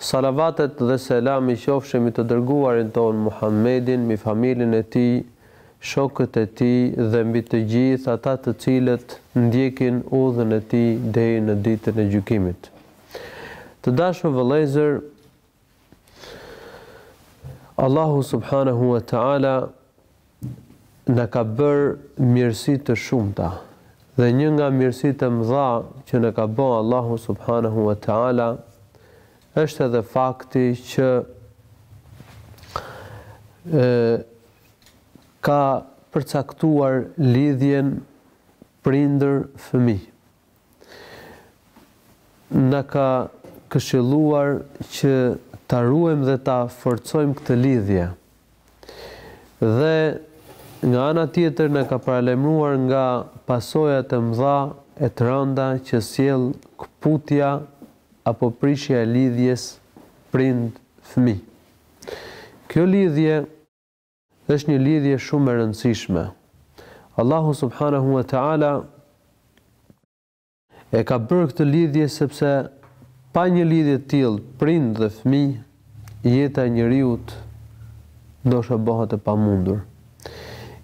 Salavatet dhe selami qofshin mbi të dërguarin tonë Muhammedin, mbi familjen e tij, shokët e tij dhe mbi të gjithë ata të cilët ndjekin udhën e tij deri në Ditën e Gjykimit. Të dashur vëllezër, Allahu subhanahu wa ta'ala na ka bërë mirësi të shumta dhe një nga mirësitë e mëdha që na ka bërë Allahu subhanahu wa taala është edhe fakti që e, ka përcaktuar lidhjen prindër fëmijë. na ka këshilluar që ta ruajmë dhe ta forcojmë këtë lidhje. Dhe nga ana tjetër na ka paralajmëruar nga pasojat e mëdha e të rënda që sjell këputja apo prishja e lidhjes prind-fëmijë. Kjo lidhje. Është një lidhje shumë e rëndësishme. Allahu subhanahu wa taala e ka bërë këtë lidhje sepse pa një lidhje të tillë prind dhe fëmijë, jeta e njeriut ndoshta bëhet e pamundur.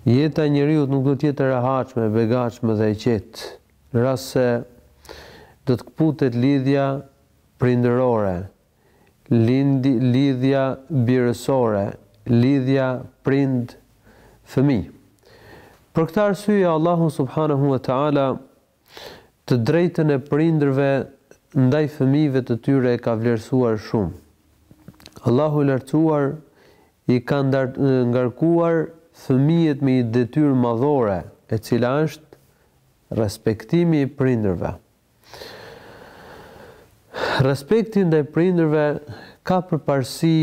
Jeta e njeriut nuk do të jetë e rehatshme, e begatshme dhe e qetë, rast se do të kputet lidhja prindërore, lidh, lidhja birësore, lidhja prind fëmijë. Për këtë arsye Allahu subhanahu wa taala të drejtën e prindërve ndaj fëmijëve të tyre e ka vlerësuar shumë. Allahu i lartësuar i ka ngarkuar fëmijët me një detyrë madhore, e cila është respektimi i prindërve. Respekti ndaj prindërve ka përparësi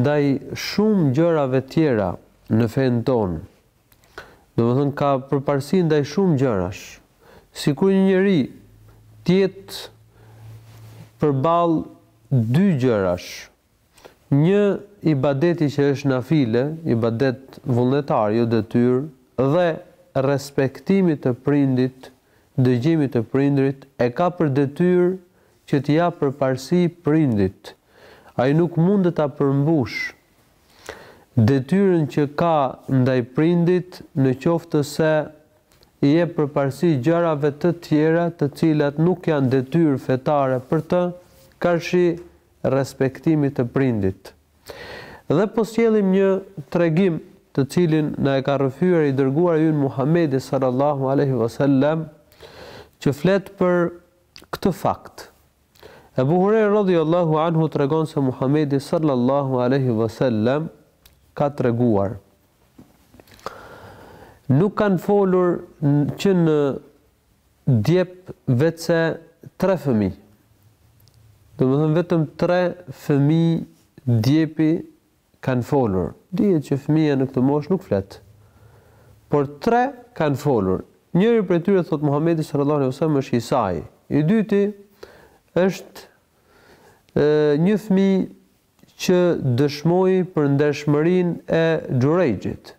ndaj shumë gjërave tjera në fenë tonë. Domethënë ka përparësi ndaj shumë gjërash. Sikur një njeri të jetë përballë dy gjërash, Një ibadeti që është nafile, ibadet vullnetar, jo detyrë, dhe respektimit të prindit, dëgjimit të prindrit, e ka për detyrë që t'i japë përparësi prindit. Ai nuk mundet ta përmbushë detyrën që ka ndaj prindit në qoftë se i jep përparësi gjërave të tjera të cilat nuk janë detyrë fetare për të, karshi respektimit të prindit. Dhe po sjellim një tregim të cilin na e ka rrëfyer i dërguari ynë Muhamedi sallallahu alejhi ve sellem që flet për këtë fakt. Ebu Hurajra radhiyallahu anhu tregon se Muhamedi sallallahu alejhi ve sellem ka treguar nuk kanë folur që në djep veçse tre fëmijë domethënë vetëm tre fëmijë djepi kanë folur dihet që fëmija në këtë moshë nuk flet por tre kanë folur njëri prej tyre thotë Muhamedi sallallahu alejhi ve sellem është Isai i dyti është një fëmijë që dëshmoi për ndershmërinë e Xhurejxhit.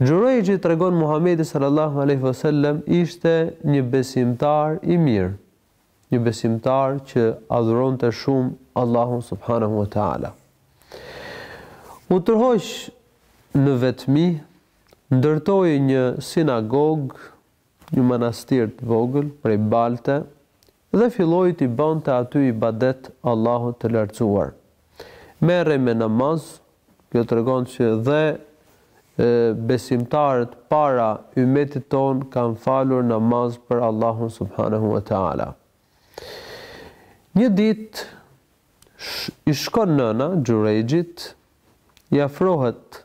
Xhurejxhi tregon Muhamedi sallallahu alejhi ve sellem ishte një besimtar i mirë, një besimtar që adhuronte shumë Allahun subhanehu ve teala. U tërhoq në vetmi, ndërtoi një sinagogë, një manastir të vogël prej balte, Dhe filloi t'i bënte aty ibadet Allahut të Lartësuar. Merrej me namaz, kjo tregon që dhe besimtarët para ymmetit tonë kanë falur namaz për Allahun subhanehu ve teala. Një ditë i shkon nëna Xhurejxhit, i afrohet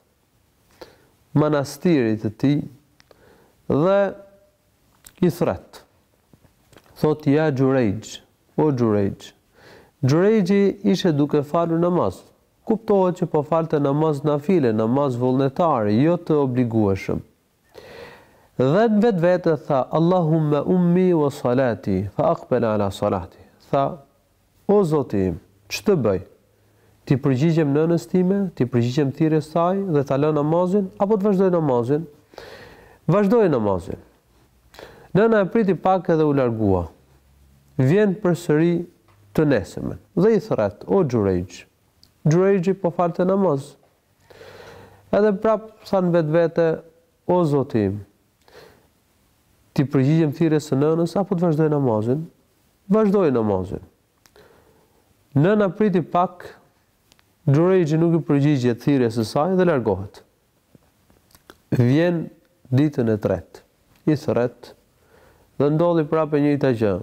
manastirit të tij dhe i thërret. Thotë ja Xhurejxh, o Xhurejxh. Xhurejxhi ishte duke falur namaz. Kuptohet që po falte namaz nafile, namaz vullnetar, jo të obligueshëm. Dhe në vetvete tha, Allahumme ummi wa salati, fa aqbala ala salati. Tha, O Zoti im, ç'të bëj? T'i përgjigjem nënës time, t'i përgjigjem thirrjes saj dhe ta lë namazin, apo të vazhdoj namazin? Vazhdoi namazin. Nëna e priti pak edhe u largua. Vjen përsëri të nesërmen dhe i thërret, O Xhurejxh! Xhurejxhi po falte namaz. Edhe prapë tha në vetvete, O Zoti im, t'i përgjigjem thirrjes së nënës, apo të vazhdoj namazin? Vazhdoi namazin. Nëna priti pak, Xhurejxhi nuk i përgjigjet thirrjes së saj dhe largohet. Vjen ditën e tretë. I thërret dhe ndodhi prapë e njëjta gjë.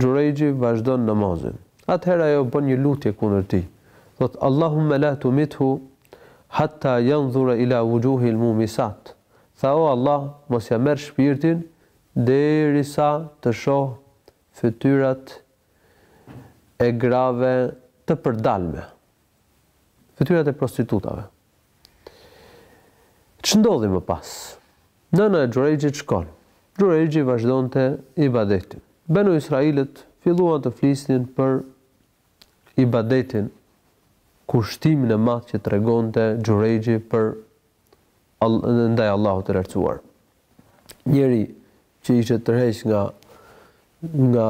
Xhurejxhi vazhdon namazin. Atëherë ajo bën një lutje kundër tij. Thotë, Allahumme la tumithu hatta yanzura ila wujuhil mumisat. Tha, O Allah, mos ia merr shpirtin Derisa të shoh fytyrat e grave të përdalme. Fytyrat e prostitutave. Ç'ndodhi më pas? Nëna e Xhurejxhit shkon. Xhurejxhi vazhdonte ibadetin. Benu Israilët filluan të flisnin për ibadetin, kushtimin e madh që tregonte Xhurejxhi për ndaj Allahut të Lartësuar. Njeri që ishte tërheq nga nga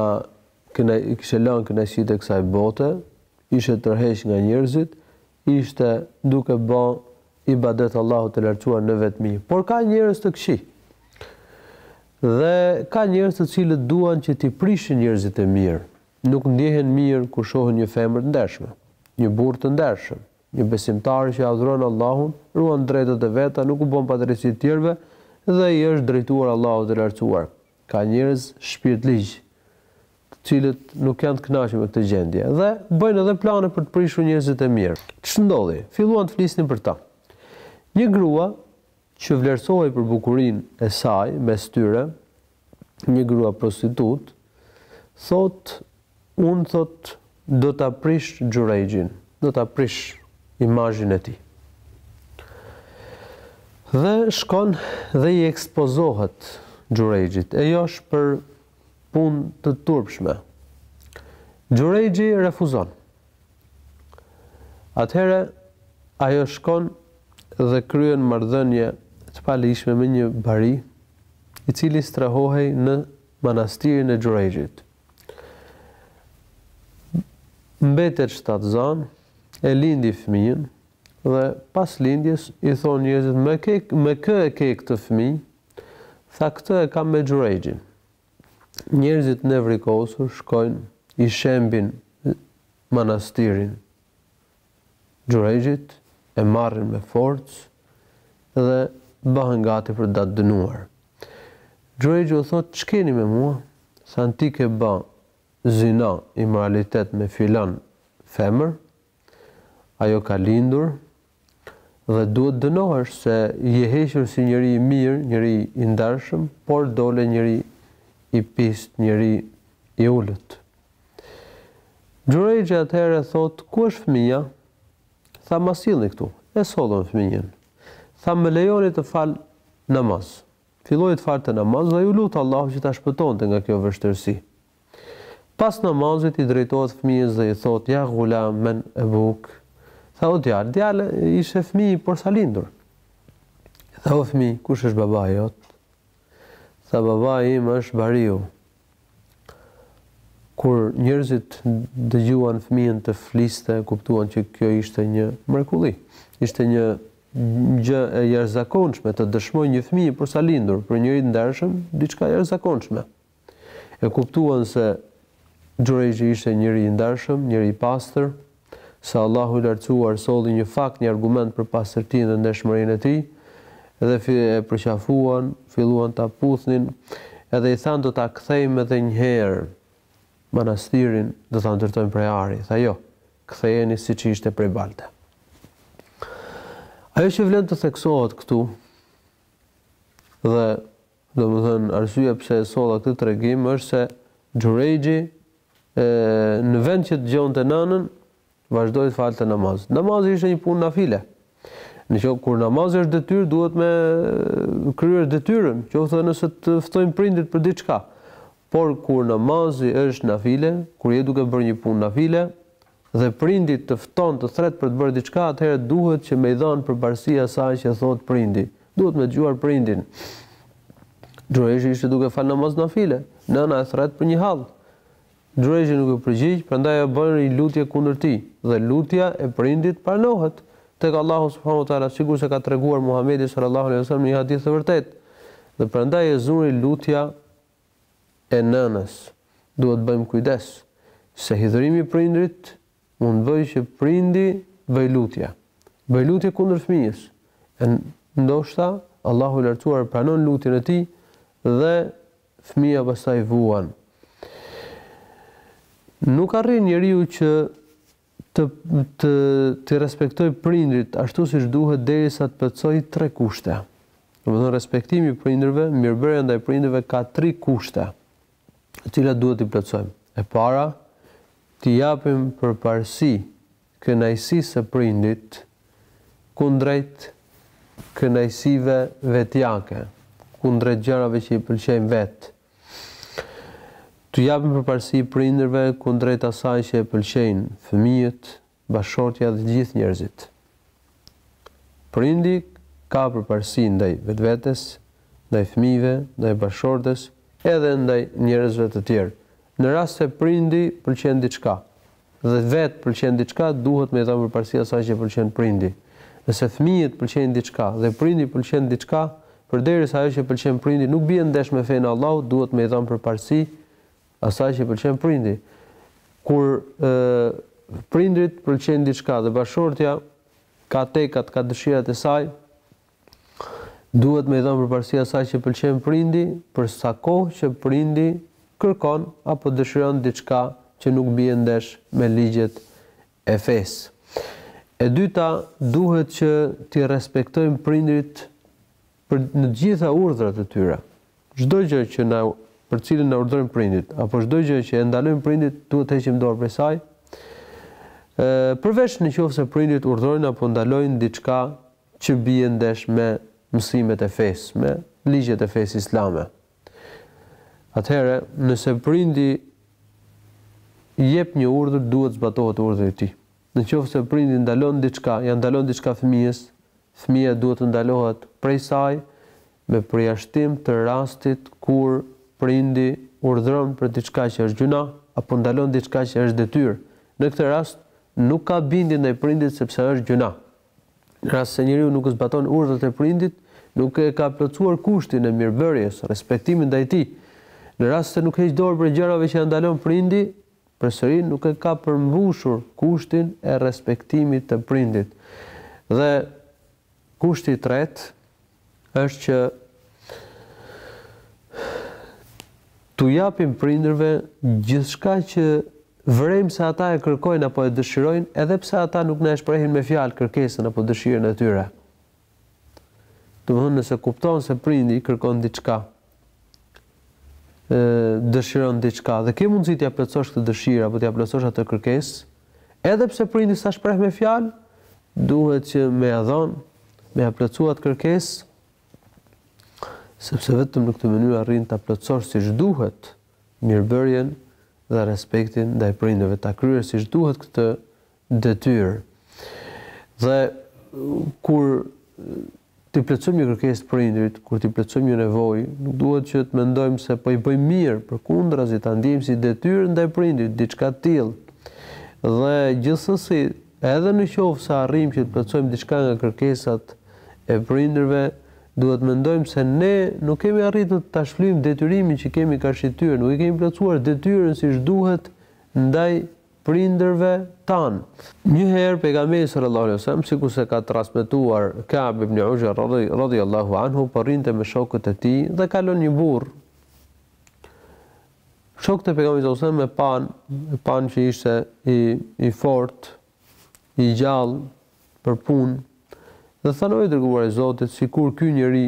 kënaj kishte lënë kënaqësitë e kësaj bote, ishte tërheq nga njerëzit, ishte duke bë ibadet Allahut të Lartësuar në vetmi. Por ka njerëz të këqij. Dhe ka njerëz të cilët duan që t'i prishin njerëzit e mirë. Nuk ndjehen mirë kur shohin një femër të ndershme, një burrë të ndershëm. Një besimtar që adhuron Allahun, ruan të drejtat e veta, nuk u bën padrejtësi të tjerëve dhe i është drejtuar Allahut të Lartësuar. Ka njerëz shpirtligj, të cilët nuk janë të kënaqur me këtë gjendje dhe bëjnë edhe plane për të prishur njerëzit e mirë. Ç'ndodhi? Filluan të flisnin për ta. Një grua që vlerësohej për bukurinë e saj, mes tyre, një grua prostitutë, thotë, Unë, thotë, do ta prish Xhurejxhin, do ta prish imazhin e tij. Dhe shkon dhe i ekspozohet Xhurejxhit, e josh për punë të turpshme. Xhurejxhi refuzon. Atëherë ajo shkon dhe kryen marrëdhënie të paligjshme me një bari, i cili strehohej në manastirin e Xhurejxhit. Mbetet shtatzënë, e lindi fëmijën dhe pas lindjes i thonë njerëzit me kë e ke këtë fëmijë? Tha këtë e kam me Xhurejxhin. Njerëzit nevrikosur shkojnë, i shembin manastirin Xhurejxhit, e marrin me forcë dhe bëhen gati për ta dënuar. Xhurejxhi u thotë, Ç'keni me mua? Thanë, Ti ke ba zina, imoralitet me filan femër, Ajo ka lindur dhe duhet dënohesh se je hequr si njeri i mirë, njeri i ndershëm, por dole njeri i pistë, njeri i ulët. Xhurejxhi atëherë thotë, ku është fëmija? Tha, ma sillni këtu. E sollën fëmijën. Tha, më lejoni të fal namaz. Filloi të falte namaz dhe iu lut Allahut që ta shpëtonte nga kjo vështirësi. Pas namazit i drejtohet fëmijës dhe i thotë, Ja ghulam, men ebuk? Tha, O djalë, djali ishte fëmijë i porsalindur. Tha, O fëmijë, kush është babai jot? Tha, Babai im është bariu, Kur njerëzit dëgjuan fëmijën të fliste, kuptuan që kjo ishte një mrekulli. Ishte një gjë e jashtëzakonshme të dëshmojë një fëmijë porsalindur, për njeri të ndershëm, diçka e jashtëzakonshme. E kuptuan se Xhurejxhi ishte njeri i ndershëm, njeri i pastër, sa Allahu i Lartësuar solli një fakt, një argument për pastërtinë dhe ndershmërinë e tij, dhe e përqafuan, filluan ta puthnin, edhe i thanë do ta kthejmë edhe një herë manastirin, do ta ndërtojmë prej ari, tha jo, ktheheni siç ishte prej balte. Ajo që vlen të theksohet këtu dhe Domethënë, arsyeja pse e solla këtë tregim është se Xhurejxhi, në vend që të dëgjonte nënën, vazhdoi të falte namaz. Namazi ishte një punë nafile. Kur namazi është detyrë, duhet me kryer detyrën, qoftë edhe nëse të ftojnë prindërit për diçka. Por kur namazi është nafile, kur je duke bërë një punë nafile, dhe prindi të fton të thret për të bërë diçka atëherë duhet që me i dhënë përparësi asaj që thotë prindi duhet me dëgjuar prindin Xhurejxhi ishte duke fal namaz nafile nëna e thret për një hall Xhurejxhi nuk i përgjigjet prandaj ajo bën një lutje kundër tij dhe lutja e prindit pranohet tek Allahu subhanahu wa taala sikur se ka treguar Muhamedi sallallahu alaihi wasallam në një hadith të vërtetë dhe prandaj e zuri lutja e nënës duhet të bëjmë kujdes, se hidhërimi i prindërit mund të bëjë që prindi të bëjë lutje, të bëjë lutje kundër fëmijës, e ndoshta Allahu i Lartësuar e pranon lutjen e tij dhe fëmija pastaj vuan. Nuk arrin njeriu që Të, të, t'i respektojë prindërit ashtu siç duhet derisa të plotësojë tre kushte. Domethënë respektimi i prindërve, mirëbërja ndaj prindërve ka tri kushte, të cilat duhet t'i plotësojmë. E para, t'i japim përparësi kënaqësisë së prindit kundrejt kënaqësive vetjake, kundrejt gjërave që i pëlqejmë vetë. T'u japim përparësi prindërve kundrejt asaj që e pëlqejnë, fëmijët, bashkëshortja dhe të gjithë njerëzit. Prindi ka përparësi ndaj vetvetes, ndaj fëmijëve, ndaj bashkëshortes, edhe ndaj njerëzve të tjerë. Në rast se prindi pëlqen diçka, dhe vetë pëlqen diçka duhet me i dhënë përparësi asaj që pëlqen prindi. Nëse fëmijët pëlqejnë diçka dhe prindi pëlqen diçka, përderisa ajo që pëlqen prindi nuk bie ndesh me fenë e Allahut duhet me i dhënë përparësi asaj që pëlqen prindi. Kur ë prindërit pëlqejnë diçka dhe bashkëshortja ka tekat, ka dëshirat e saj, Duhet me i dhon përparësi asaj që pëlqen prindi, për sa kohë që prindi kërkon apo dëshiron diçka që nuk bie ndesh me ligjet e fesë. E dyta, duhet që t'i respektojmë prindërit për në të gjitha urdhrat e tyre. Çdo gjë që na për cilën na urdhërojnë prindët, apo çdo gjë që e ndalojnë prindët, duhet të heqim dorë prej saj. Ë përveç në qoftë se prindët urdhërojnë apo ndalojnë diçka që bie ndesh me mësimet e fesë, me ligjet e fesë islame. Atëherë, nëse prindi jep një urdhër, duhet të zbatohet urdhri i tij. Në qoftë se prindi ndalon diçka, ia ndalon diçka fëmijës, fëmija duhet të ndalohet prej saj me përjashtim të rastit kur prindi urdhëron për diçka që është gjynah apo ndalon diçka që është detyrë. Në këtë rast nuk ka bindje ndaj prindit sepse është gjuna. Në rast se njeriu nuk zbaton urdhrat e prindit, nuk e ka plotësuar kushtin e mirëbërjes, respektimin ndaj tij. Në rast se nuk heq dorë prej gjërave që ia ndalon prindi, përsëri nuk e ka përmbushur kushtin e respektimit të prindit. Dhe kushti i tretë, është që t'u japim prindërve gjithçka që vërejmë se ata e kërkojnë apo e dëshirojnë, edhe pse ata nuk na e shprehin me fjalë kërkesën apo dëshirën e tyre. Domethënë nëse kupton se prindi kërkon diçka, dëshiron diçka dhe ke mundësi t'ia plotësosh këtë dëshirë apo t'ia plotësosh atë kërkesë, edhe pse prindi s'a shpreh me fjalë, duhet që me ia dhon, me ia plotësuar atë kërkesë, sepse vetëm në këtë mënyrë arrin ta plotësosh siç duhet mirëbërjen dhe respektin ndaj prindërve, ta kryesh siç duhet këtë detyrë. Dhe kur t'i plotësojmë një kërkesë të prindërit, kur t'i plotësojmë një nevojë, nuk duhet që të mendojmë se po i bëjmë mirë, përkundrazi ta ndiejmë si detyrë ndaj prindërit, diçka të tillë. Dhe gjithsesi, edhe në qoftë se arrijmë që të plotësojmë diçka nga kërkesat e prindërve, duhet të mendojmë se ne nuk kemi arritur ta shlyjmë detyrimin që kemi karshi tyre, nuk e kemi plotësuar detyrën siç duhet ndaj prindërve tanë. Njëherë Pejgamberi sallallahu alejhi ve sellem, sikurse ka transmetuar Ka'b ibn Uxhra radhiyallahu anhu, po rrinte me shokët e tij dhe kalon një burrë. Shokët e Pejgamberit sallallahu alejhi ve sellem e panë, e panë që ishte i i fortë, i gjallë për punë. Dhe thanë o i dërguar i Zotit, sikur ky njeri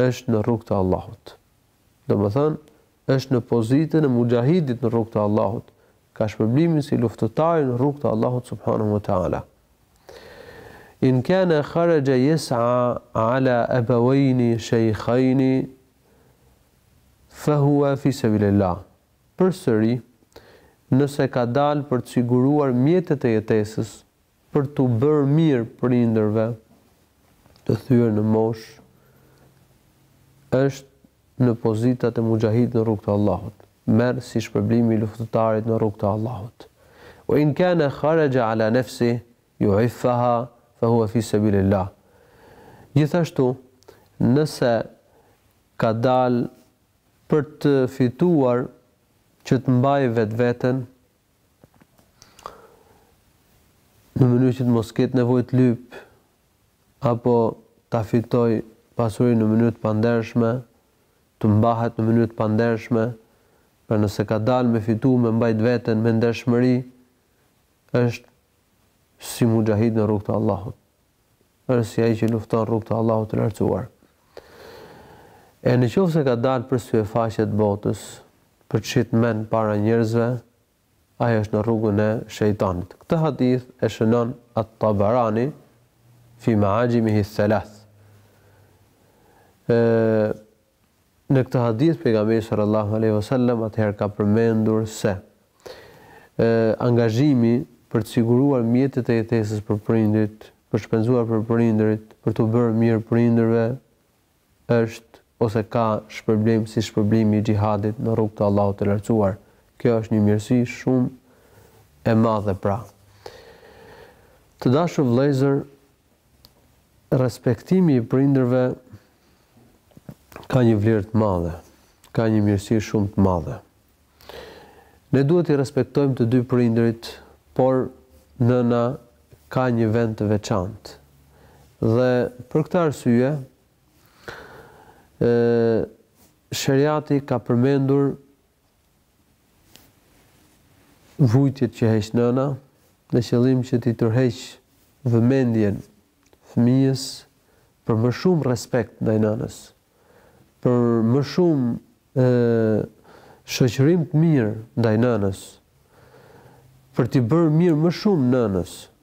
është në rrugë të Allahut. Domethënë, është në pozitën e muxhahidit në rrugë të Allahut, ka shpërblimin si luftëtari në rrugë të Allahut subhanahu wa taala. In kana kharaja yas'a ala abawayn shaykhayn fa huwa fi sabilillah. Përsëri, nëse ka dalë për të siguruar mjetet e jetesës, Për t'u bërë mirë prindërve të thyer në moshë është në pozitat e muxhahidit në rrugë të Allahut, merr si shpërblimi i luftëtarit në rrugë të Allahut. Wa in kana kharaja ala nafsihi yu'iffuha fa huwa fi sabilillah. Gjithashtu, nëse ka dalë për të fituar që të mbajë vetveten, në mënyrë që të mos ketë nevojë të lypë apo ta fitojë pasurinë në mënyrë të pandershme, të mbahet në mënyrë të pandershme, pra nëse ka dalë me fitu me mbajt veten me ndershmëri, është si muxhahid në rrugë të Allahut. është si ai që lufton rrugë të Allahut të Lartësuar. E në qoftë se ka dalë për syefaqe të botës, për të shitur mend para njerëzve, ai është në rrugën e shejtanit. Këtë hadith e shënon At-Tabarani fi ma'ajimihi thalath. Ë Në këtë hadith pejgamberi sallallahu alejhi ve sellem atëherë ka përmendur se, e, angazhimi për të siguruar mjetet e jetesës për prindërit, për të shpenzuar për prindërit, për t'u bërë mirë prindërve është ose ka shpërblim si shpërblimi i xhihadit në rrugë të Allahut të Lartësuar. Kjo është një mirësi shumë e madhe pra. Të dashur vëllezër, Respektimi i prindërve ka një vlerë të madhe, ka një mirësi shumë të madhe. Ne duhet t'i respektojmë të dy prindërit, por nëna ka një vend të veçantë. Dhe për këtë arsye, ë sheriati ka përmendur Vujtjet që heq nëna me qëllim që t'i tërheqë vëmendjen fëmijës për më shumë respekt ndaj nënës, për më shumë ë shoqërim të mirë ndaj nënës, për t'i bërë mirë më shumë nënës.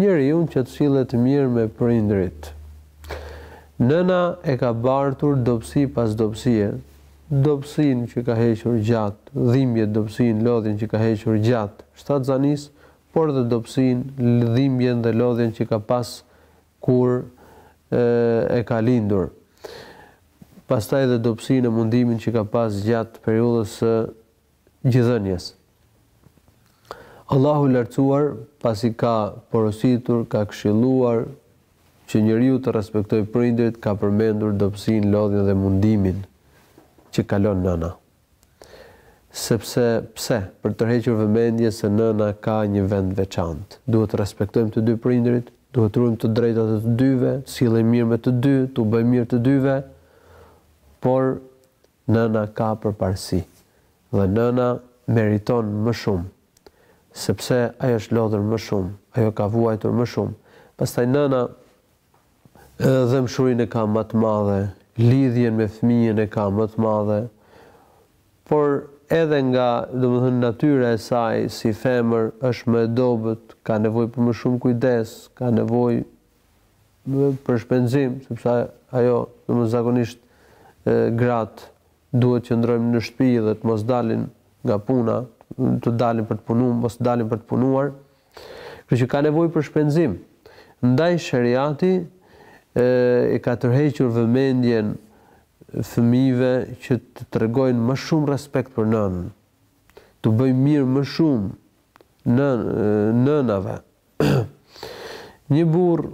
Njeriun që të sillet mirë me prindërit. Nëna e ka bartur dobësi pas dobësie, dobësinë që ka hequr gjatë, dhimbjet, dobësinë, lodhjen që ka hequr gjatë shtatzanisë, por dhe dobësinë, dhimbjen dhe lodhjen që ka pas kur e ka lindur. Pastaj dhe dobësinë e mundimin që ka pas gjatë periudhës së gjidhënies. Allahu i Lartësuar, pasi ka porositur, ka këshilluar që njeriu të respektojë prindërit, ka përmendur dobësinë, lodhjen dhe mundimin që kalon nëna. Sepse pse, për tërhequr vëmendje se nëna ka një vend të veçantë. Duhet të respektojmë të dy prindërit, duhet të ruajmë të drejtat e të dyve, të sillemi mirë me të dy, t'u bëjmë mirë të dyve, por Nëna ka përparësi dhe nëna meriton më shumë sepse ajo është lodhur më shumë, ajo ka vuajtur më shumë. Pastaj nëna dhembshurinë e ka më të madhe, lidhjen me fëmijën e ka më të madhe, por edhe nga, domethënë, natyra e saj si femër është më e dobët, ka nevojë për më shumë kujdes, ka nevojë për shpenzim, sepse ajo, domethënë zakonisht gratë duhet të qëndrojnë në shtëpi dhe të mos dalin nga puna, të dalin për të punuar, mos të dalin për të punuar. Kështu që ka nevojë për shpenzim. Ndaj sheriati i ka tërhequr vëmendjen fëmijëve që të tregojnë më shumë respekt për nënën, t'u bëjnë mirë më shumë nënave. Një burrë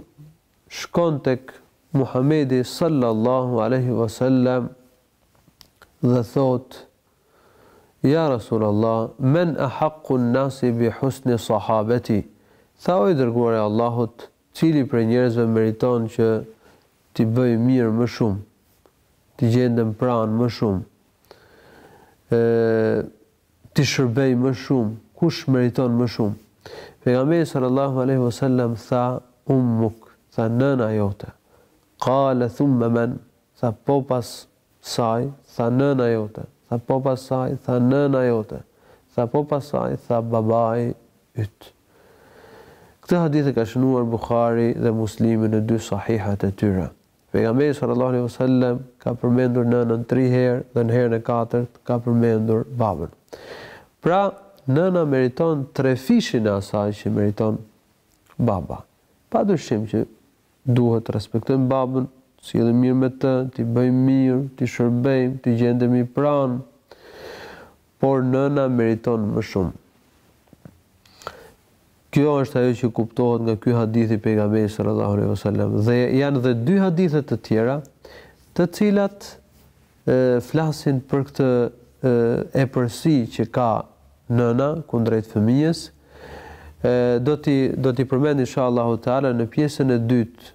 shkon tek Muhamedi sallallahu alejhi ve sellem dhe thotë: Ja Resulallah, men ahakku nasi bi husni sahabeti? Tha o i dërguari i Allahut, cili prej njerëzve meriton që t'i bëj mirë më shumë, t'i gjendem pranë më shumë? T'i shërbej më shumë, kush meriton më shumë? Pejgamberi sallallahu alejhi ve sellem tha, Ummuk, tha nëna jote. Qale thumma men? Tha po pas saj, tha nëna jote. Tha po pas saj, tha nëna jote. Tha po pas saj, tha babai yt. Këtë hadith e ka shënuar Buhari dhe Muslimi në dy sahihat e tyre. Pejgamberi sallallahu alejhi ve sellem ka përmendur nënën tri herë dhe në herën e katërt ka përmendur babën. Pra, nëna meriton trefishin e asaj që meriton baba. Padyshim që duhet të respektojmë babën, të sillemi mirë me të, t'i bëjmë mirë, t'i shërbejmë, t'i gjendemi pranë. Por nëna meriton më shumë. Kjo është ajo që kuptohet nga ky hadith i Pejgamberit sallallahu alaihi wasallam. Dhe janë dhe dy hadithe të tjera, të cilat e, flasin për këtë epërsi që ka nëna kundrejt fëmijës, do t'i do t'i përmend inshallah taala në pjesën e dytë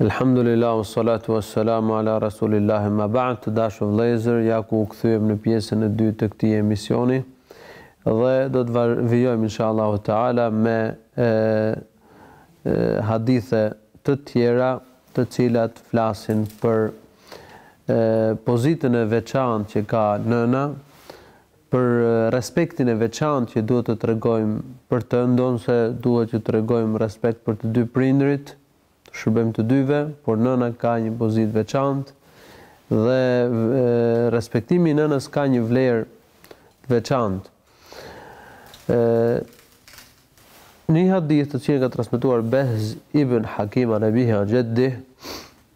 Elhamdulillah, salatu wa salamu ala rasulillah, amma ba'd të dashur vëllezër, ja ku u kthyem në pjesën e dytë të këtij emisioni, dhe do të vijojmë, insha Allahu ta'ala, me e, e, hadithe të tjera të cilat flasin për e, pozitën e veçantë që ka nëna, për respektin e veçantë që duhet të tregojmë për të, ndonëse duhet të tregojmë respekt për të dy prindërit, t'u shërbejmë të dyve, por nëna ka një pozitë të veçantë dhe respektimi i nënës ka një vlerë të veçantë. Në një hadith të cilin ka transmetuar Behz ibn Hakim an Abihi an Jaddih,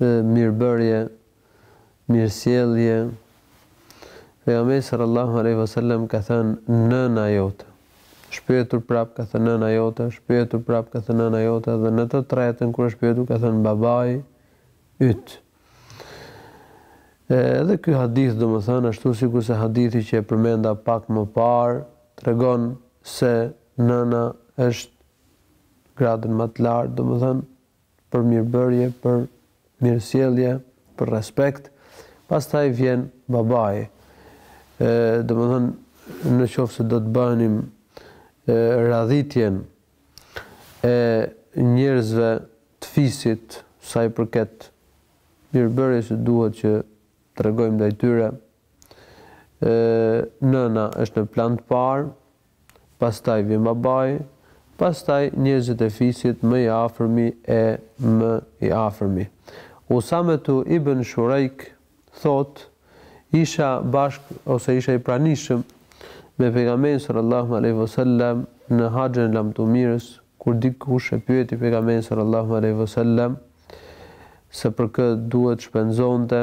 dhe mirëbërje, mirësjellje. Pejgamberi sallallahu alejhi ve sellem ka thënë nëna jote. Është pyetur prap ka thënë nëna jote, është pyetur prap ka thënë nëna jote dhe në të tretën kur është pyetur ka thënë babai yt. Edhe ky hadith domethënë ashtu sikurse hadithi që e përmenda pak më parë tregon se nëna është në gradën më të lartë, domethënë për mirëbërje, për mirësjellje, për respekt, pastaj vjen babai. Ë, domethënë, në qoftë se do të bënim radhitjen e njerëzve të fisit sa i përket mirëbërjes që duhet që tregojmë ndaj tyre, ë nëna është në plan të parë, pastaj vjen babai, pastaj njerëzit e fisit më i afërmi e më i afërmi. Usametu ibn Shurejk thotë, Isha bashkë ose isha i pranishëm me Pejgamberin sallallahu alejhi ve sellem në Haxhin e Lamtumirës, kur dikush e pyeti Pejgamberin sallallahu alejhi ve sellem se për kë duhet shpenzonte,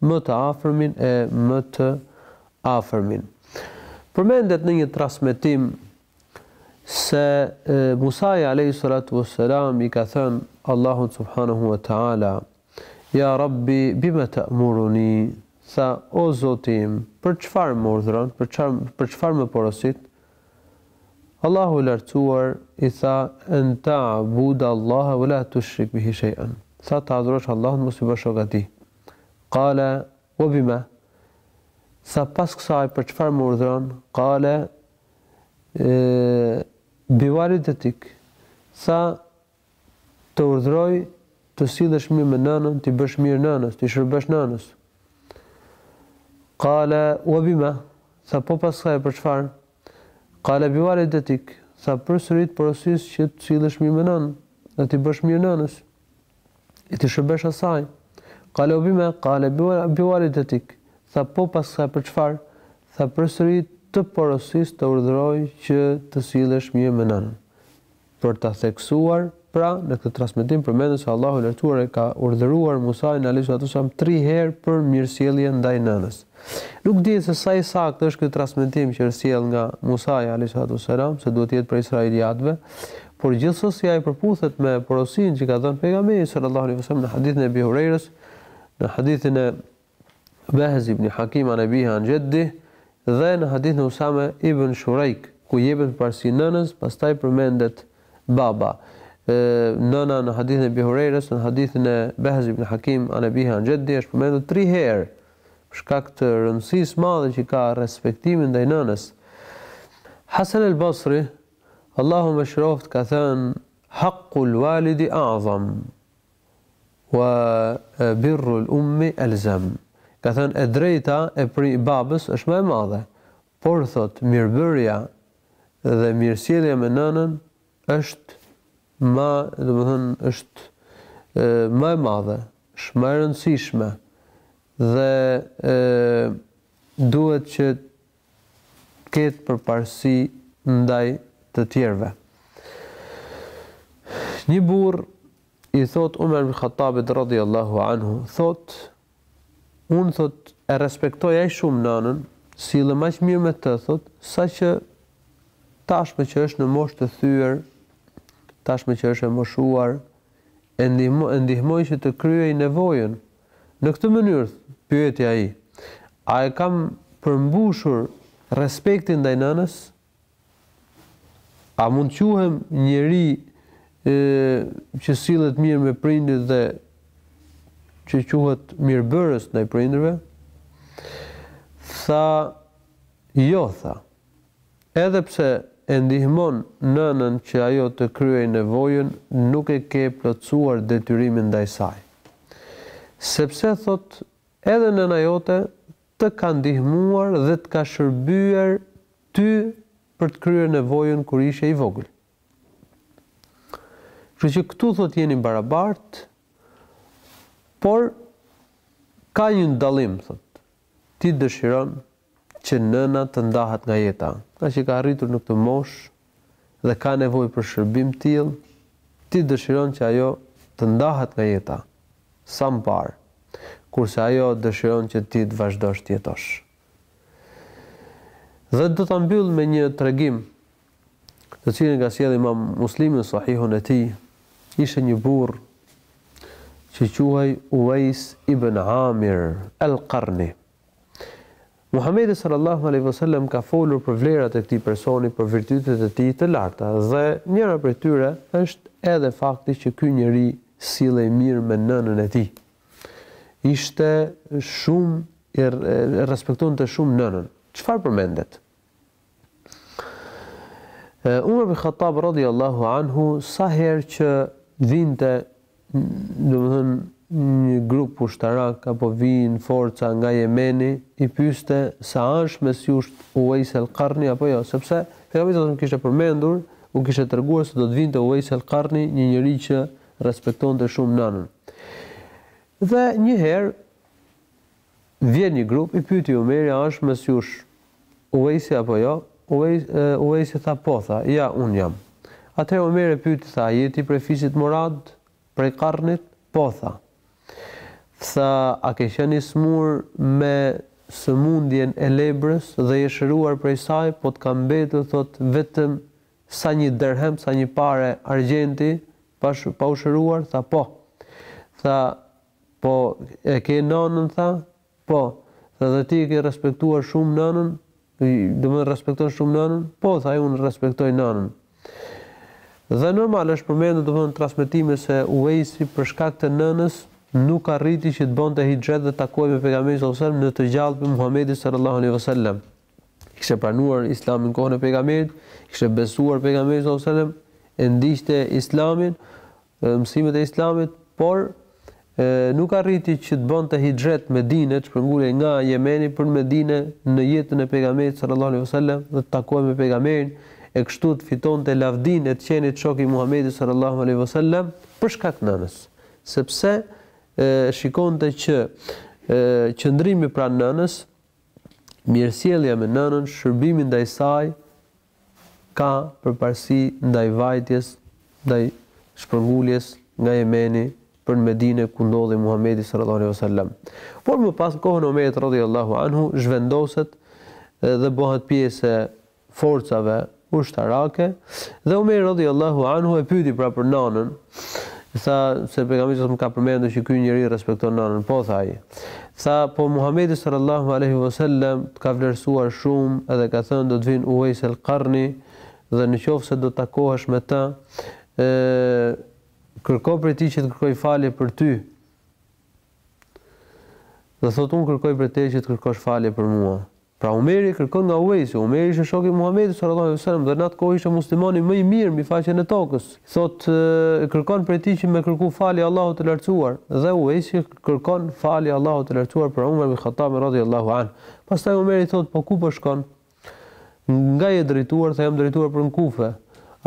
Më të afërmin e më të afërmin. Përmendet në një transmetim se Musai alejhi salatu ue selam i ka thënë Allahut subhanehu ue teala, Ja Rabbi bima te'muruni, tha, O Zoti im, për çfarë më urdhëron, për çfarë më porosit? Allahu i Lartësuar i tha, En ta'buda Allaha wa la tushrik bihi shay'an. Tha, ta adhurosh Allahun mos i bësh shok atij. Qala, Wa bima? Tha pas kësaj për çfarë më urdhëron? Qala, Bi walidatik. Tha, Të urdhëroj të sillesh mirë me nënën, t'i bësh mirë nënës, t'i shërbesh nënës. Qala, Wa bima? Tha po pas kësaj për çfarë? Qala, Bi walidatik, tha përsëri të porosis që të sillesh mirë me nënë, dhe t'i bësh mirë nënës, e t'i shërbesh asaj. Qala, Wa bima, qala, Bi walidatik, tha po pas kësaj për çfarë, tha përsëri të porosis, të urdhëroj që të sillesh mirë me nënën. Për ta theksuar, pra, në këtë transmetim përmendet se Allahu i Lartësuar e ka urdhëruar Musain alejhi salatu selam tri herë për mirësjellje ndaj nënës. Nuk dihet se sa i saktë është ky transmetim që është sjellë nga Musai alejhi salatu selam, se duhet të jetë prej israiliateve, por gjithsesi ai përputhet me porosinë që ka dhënë pejgamberi sallallahu alejhi wasallam në hadithin e Abi Hurejres, në hadithin e Behz ibn Hakim an Ebihi an Xheddih dhe në hadithin e Usame ibn Shurejk, ku jepet përparësi nënës, pastaj përmendet baba. Nëna në hadithin e Ebi Hurejres dhe në hadithin e Behz ibn Hakim an Ebihi an Xheddih është përmendur tri herë, për shkak të rëndësisë së madhe që ka respektimi ndaj nënës. Hasan el Basri, Allahu e mëshiroftë, ka thënë, Haqqul walidi a'zam. Wa birrul ummi elzam. Ka thënë, E drejta e pri, babës është më e madhe. Por, thotë, mirëbërja dhe mirësjellja me nënën është më, domethënë, është më e madhe, është më e rëndësishme dhe duhet që ketë përparësi ndaj të tjerëve. Një burrë i thotë Umer ibn Khattabit radhiyallahu anhu, thotë, Unë thotë e respektoj aq shumë nënën, sillem aq mirë me të, thotë, saqë tashmë që është në moshë të thyer, tashmë që është e moshuar, e ndihmoj që të kryejë nevojën. Në këtë mënyrë, pyeti ai, a e kam përmbushur respektin ndaj nënës? A mund të quhem njeri që sillet mirë me prindërit dhe që quhet mirëbërës ndaj prindërve? Tha, jo, tha. Edhe pse e ndihmon nënën që ajo të kryejë nevojën, nuk e ke plotësuar detyrimin ndaj saj. Sepse, thotë, edhe nëna jote të ka ndihmuar dhe të ka shërbyer ty për të kryer nevojën kur ishe i vogël. Kështu që këtu thotë jeni barabartë, por ka një dallim, thotë. Ti dëshiron që nëna të ndahet nga jeta, nga që ka arritur në këtë moshë dhe ka nevojë për shërbim tillë, ti dëshiron që ajo të ndahet nga jeta, sa më parë, kurse ajo dëshiron që ti të vazhdosh të jetosh. Dhe do ta mbyll me një tregim, të cilin na sjell Imam Muslimi në Sahihun e tij, ishte një burrë që quhej Uwais ibn Amir al-Qarni. Muhamedi sallallahu alejhi ve sellem ka folur për vlerat e këtij personi për virtytet e tij të larta dhe njëra prej tyre është edhe fakti që ky njeri sillej mirë me nënën e tij. Ishte shumë e respektonte shumë nënën. Çfarë përmendet? Umar ibn Khattab radhiyallahu anhu sa herë që vinte, domethënë një grup ushtarak apo vinin forca nga Jemeni, i pyeste a është mes jush Uwais al-Qarni apo jo, sepse pejgamberi e kishte përmendur, u kishte treguar se do të vinte Uwais al-Qarni, një njeri që respektonte shumë nënën. Dhe një herë Vjen një grup, i pyeti Umeri a është mes jush Uwejsi apo jo, Uwejsi tha po tha, ja unë jam. Atëherë Umeri e pyeti tha a je ti prej fisit Murad, prej Karnit, po tha. Tha a ke qenë i smur me sëmundjen e lebrës dhe je shëruar prej saj, po të ka mbetur thot vetëm sa një derhem, sa një pare argjenti pa u shëruar, tha po. Tha Po, e ke nënën, tha? Po. Tha, dhe ti e ke respektuar shumë nënën? Domethënë respekton shumë nënën? Po, tha, e unë respektoj nënën. Dhe normal është përmendur domethënë në transmetime se Uejsi për shkak të nënës nuk arriti që të bënte hijret dhe të takohej me pejgamberin sallallahu alajhi wasallam në të gjallë të Muhamedit sallallahu alajhi wasallam. Kishte pranuar Islamin kohën e pejgamberit, kishte besuar pejgamberin sallallahu alajhi wasallam, e ndiqte Islamin, mësimet e Islamit, por nuk arriti që të bënte hixhret në Medine, të shpërngulej nga Jemeni për në Medine në jetën e Pejgamberit sallallahu alaihi wasallam dhe të takohej me Pejgamberin e kështu të fitonte lavdinë e të qenit shok i Muhamedit sallallahu alaihi wasallam për shkak të nënës, sepse shikonte që qëndrimi pranë nënës, mirësjellja me nënën, shërbimi ndaj saj Ka përparësi ndaj vajtjes ndaj shpërnguljes nga Jemeni për në Medine ku ndodhej Muhamedi sallallahu alejhi ve sellem. Por më pas në kohën e Omerit radhijullahu anhu zhvendoset dhe bëhet pjesë e forcave ushtarake dhe Omeri radhijullahu anhu e pyeti pra për nanën, Tha, se pejgamberi sa më ka përmendur që ky njeri respekton nanën. Po tha ai. Tha, po Muhamedi sallallahu alaihi wasallam të ka vlerësuar shumë edhe ka thënë do të vijë Uwais al-Qarni dhe në qoftë se do të takohesh me të, e, kërko prej tij që të kërkojë falje për ty. Dhe thotë unë kërkoj prej teje që të kërkosh falje për mua. Pra Omeri kërkon nga Uvejsi, Omeri ishte shok i Muhamedit sallallahu alejhi ve sellem dhe në atë kohë ishte muslimani më i mirë mbi faqen e tokës, thotë, kërkon prej tij që me kërku falje Allahut të Lartësuar, dhe Uvejsi kërkon falje Allahut të Lartësuar për Omer ibn Khatabin radhiyallahu anh. Pastaj Omeri thotë, po ku po shkon? Nga je drejtuar? Tha, jam drejtuar për në Kufe.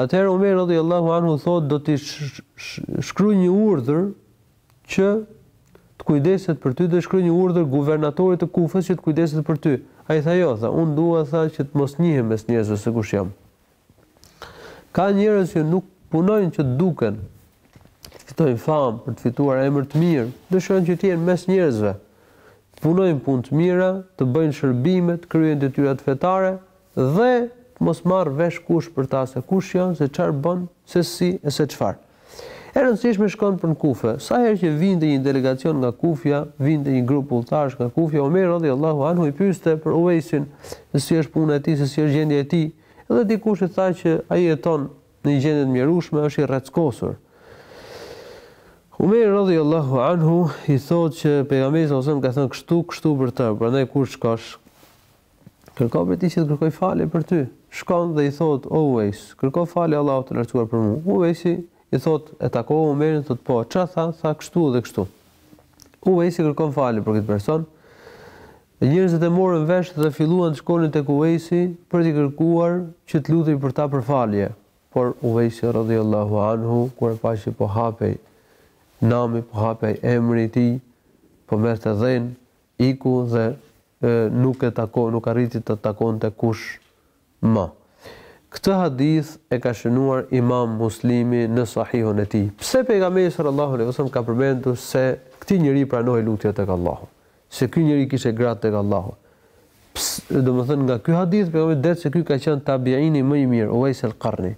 Atëherë Omeri radhiyallahu anhu thotë, do t'i shkruaj një urdhër që të kujdeset për ty do t'i shkruaj një urdhër guvernatorit të Kufës që të kujdeset për ty. Ai tha, Jo, tha, unë dua, tha, që të mos njihem mes njerëzve se kush jam. Ka njerëz që nuk punojnë që të duken, të fitojnë famë për të fituar emër të mirë, dëshirojnë që të jenë mes njerëzve, të punojnë punë të mira, të bëjnë shërbime, të kryejnë detyrat fetare, Dhe të mos marrë vesh kush për ta se kush janë, se çfarë bëjnë, se si e se çfarë. E rëndësishme shkon për në Kufe. Sa herë që vinte një delegacion nga Kufja, vinte një grup udhëtarësh nga Kufja, Omeri radhiyallahu anhu i pyeste për Uwejsin se si është puna e tij, se si është gjendja e tij. Dhe dikush i tha që ai jeton në një gjendje të mjerueshme, është i rreckosur. Omeri radhiyallahu anhu i thotë që pejgamberi sallallahu alajhi wasallam ka thënë kështu, kështu për të. Prandaj kur të shkosh, Kërko prej tij që të kërkojë falje për ty. Shkon dhe i thotë, O Uwejs, kërko falje Allahut të Lartësuar për mua. Uwejsi i thotë, E takove Umerin, thotë, Po, ç'a tha? Tha kështu dhe kështu. Uwejsi kërkon falje për këtë person. Njerëzit e morën vesh dhe filluan të shkonin tek Uwejsi për t'i kërkuar që të lutej për ta për falje. Por Uwejsi radhiyallahu anhu kur e pa që po hapej nami, po hapej emri i tij, po merrte dhenë, Iku dhe nuk e takoi, nuk arriti të takonte kush më. Këtë hadith e ka shënuar Imam Muslimi në Sahihun e tij. Pse Pejgamberi sallallahu alejhi wasallam ka përmendur se këtij njeriu i pranohej lutja tek Allahu, se ky njeri kishte gradë tek Allahu? Domethënë nga ky hadith Pejgamberi thotë se ky ka qenë tabiini më i mirë, Uwais al-Qarni.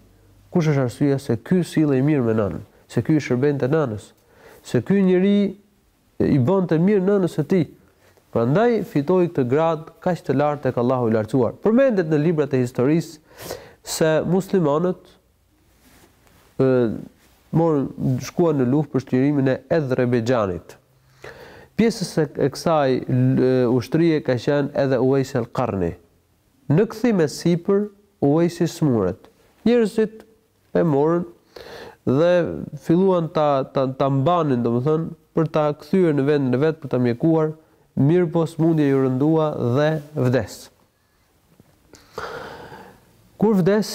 Kush është arsyeja se ky sillej mirë me nënën, se ky i shërbente nënës, se ky njeri i bënte mirë nënës së tij. Prandaj fitoi këtë gradë kaq të lartë tek Allahu i Lartësuar. Përmendet në librat e historisë se muslimanët ë morën shkuan në luftë për çlirimin e Edherbejxhanit. Pjesë e, e kësaj ushtrie ka qenë edhe Uwais al-Qarni. Në kthim e sipër, Uwaisi smuret. Njerëzit e morën dhe filluan ta ta ta mbanin domethënë për ta kthyer në vendin e vet për ta mjekuar, mirëpo sëmundja iu rëndua dhe vdes. Kur vdes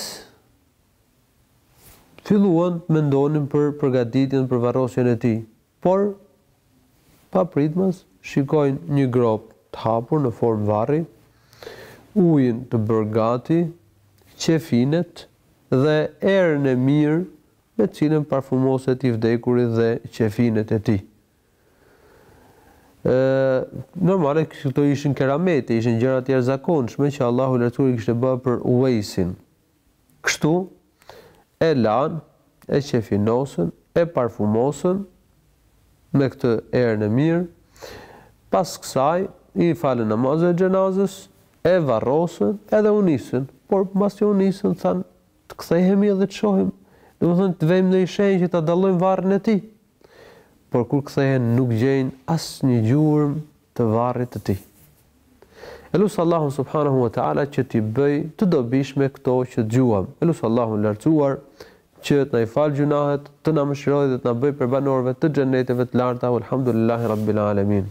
filluan të mendonin për përgatitjen për varrosjen e tij. Por, papritmas shikojnë një gropë të hapur në formë varri, ujin të bërë gati, qefinet dhe erën e mirë me të cilën parfumoset i vdekuri dhe qefinet e tij. Ë, normale këto ishin keramete, ishin gjëra të jashtëzakonshme që Allahu i Lartësuar i kishte bërë për Uwejsin. Kështu, e lanë, e qefinosën, e parfumosën me këtë erën e mirë, pas kësaj i falën namazin e xhenazës, e varrosën edhe u nisën. Por mbasi u nisën, thanë, Të kthehemi edhe të shohim, domethënë të vejmë ndonjë shenjë që ta dallojmë varrin e tij. por kur kthehen nuk gjejnë asnjë gjurmë të varrit të tij. E lus Allahun subhanahu wa ta'ala që t'i bëjë të dobishme këto që dëgjuam. E lus Allahun e Lartësuar që të na i falë gjynahet, të na mëshirojë dhe të na bëjë prej banorëve të xheneteve të larta, u alhamdulillahi rabbil alemin.